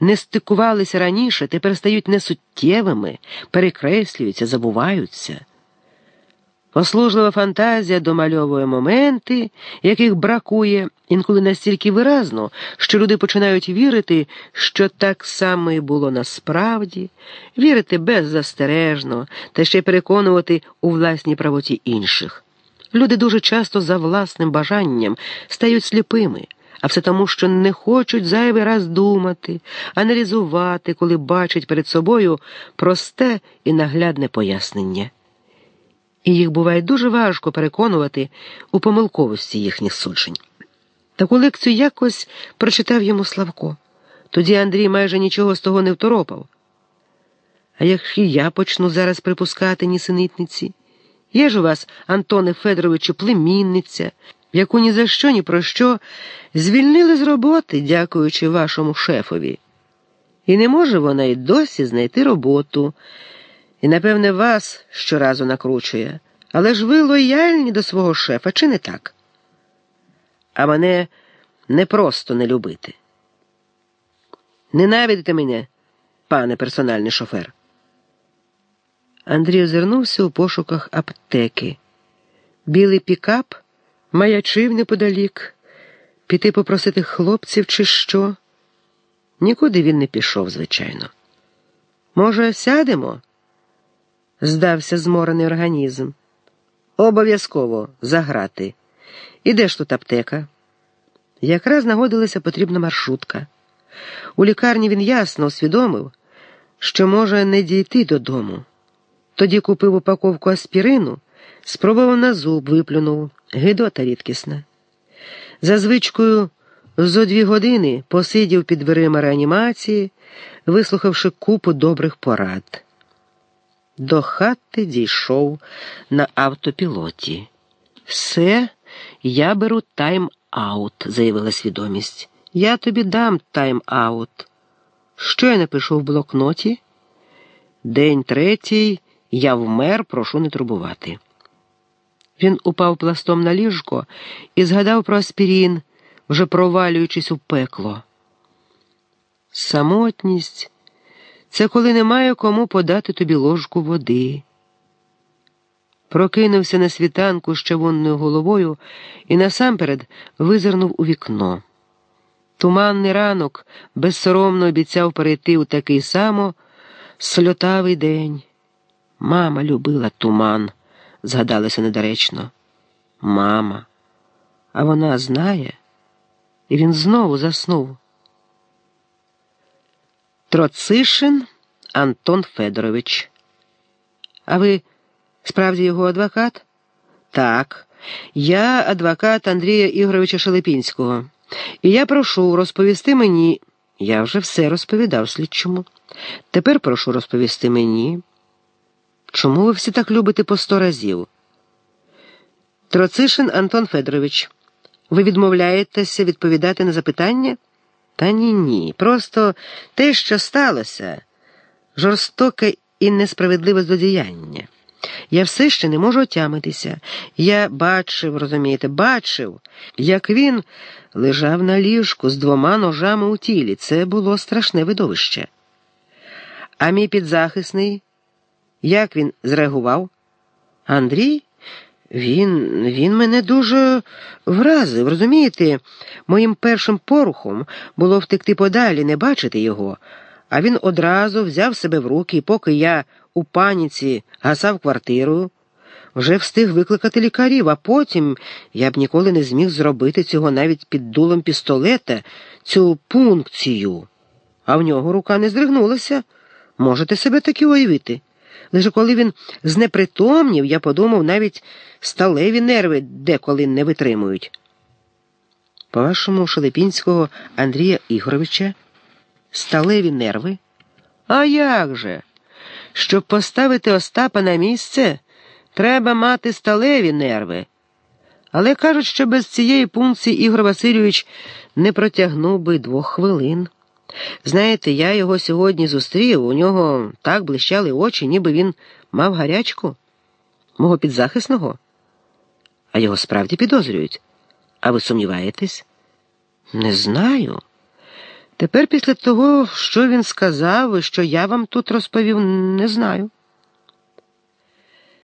не стикувалися раніше, тепер стають несуттєвими, перекреслюються, забуваються. Послужлива фантазія домальовує моменти, яких бракує інколи настільки виразно, що люди починають вірити, що так само і було насправді, вірити беззастережно та ще переконувати у власній правоті інших. Люди дуже часто за власним бажанням стають сліпими, а все тому, що не хочуть зайвий раз думати, аналізувати, коли бачать перед собою просте і наглядне пояснення і їх буває дуже важко переконувати у помилковості їхніх суджень. Таку лекцію якось прочитав йому Славко. Тоді Андрій майже нічого з того не второпав. А якщо я почну зараз припускати нісенітниці, є ж у вас, Антоне Федоровичу, племінниця, яку ні за що, ні про що звільнили з роботи, дякуючи вашому шефові. І не може вона й досі знайти роботу. І, напевне, вас щоразу накручує. Але ж ви лояльні до свого шефа, чи не так? А мене не просто не любити. Ненавидите мене, пане персональний шофер. Андрій озирнувся у пошуках аптеки. Білий пікап маячив неподалік, піти попросити хлопців, чи що. Нікуди він не пішов, звичайно. Може, сядемо? здався зморений організм. Обов'язково заграти. І де ж тут аптека? Якраз нагодилася потрібна маршрутка. У лікарні він ясно усвідомив, що може не дійти додому. Тоді купив упаковку аспірину, спробував на зуб, виплюнув, гидота рідкісна. За звичкою зо дві години посидів під дверима реанімації, вислухавши купу добрих порад. До хати дійшов на автопілоті. Все, я беру тайм-аут, заявила свідомість. Я тобі дам тайм-аут. Що я напишу в блокноті? День третій, я вмер, прошу не турбувати. Він упав пластом на ліжко і згадав про аспірін, вже провалюючись у пекло. Самотність. Це коли немає кому подати тобі ложку води. Прокинувся на світанку з чавунною головою і насамперед визирнув у вікно. Туманний ранок безсоромно обіцяв перейти у такий само сльотавий день. Мама любила туман, згадалося недоречно. Мама, а вона знає, і він знову заснув. Троцишин Антон Федорович. А ви справді його адвокат? Так, я адвокат Андрія Ігоровича Шелепінського. І я прошу розповісти мені. Я вже все розповідав слідчому. Тепер прошу розповісти мені. Чому ви всі так любите по сто разів? Троцишин Антон Федорович, ви відмовляєтеся відповідати на запитання? Та ні, ні. Просто те, що сталося, жорстоке і несправедливе злодіяння. Я все ще не можу отямитися. Я бачив, розумієте, бачив, як він лежав на ліжку з двома ножами у тілі. Це було страшне видовище. А мій підзахисний, як він зреагував? Андрій? Він він мене дуже вразив, розумієте, моїм першим порухом було втекти подалі, не бачити його, а він одразу взяв себе в руки, і поки я у паніці гасав квартиру, вже встиг викликати лікарів, а потім я б ніколи не зміг зробити цього навіть під дулом пістолета, цю пункцію. А в нього рука не здригнулася. Можете себе таки уявити. Лише коли він знепритомнів, я подумав, навіть сталеві нерви деколи не витримують. По вашому Шелепінського Андрія Ігоровича, сталеві нерви? А як же? Щоб поставити Остапа на місце, треба мати сталеві нерви. Але кажуть, що без цієї пункції Ігор Васильович не протягнув би двох хвилин. Знаєте, я його сьогодні зустрів, у нього так блищали очі, ніби він мав гарячку, мого підзахисного. А його справді підозрюють. А ви сумніваєтесь? Не знаю. Тепер після того, що він сказав і що я вам тут розповів, не знаю.